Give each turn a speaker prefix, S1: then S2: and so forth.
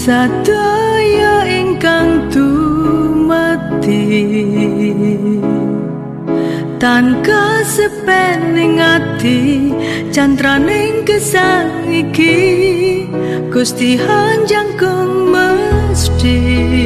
S1: sadaya ingkang tumati tan kasepening ati cantraning gesang iki gusti hanjang kumesti mesti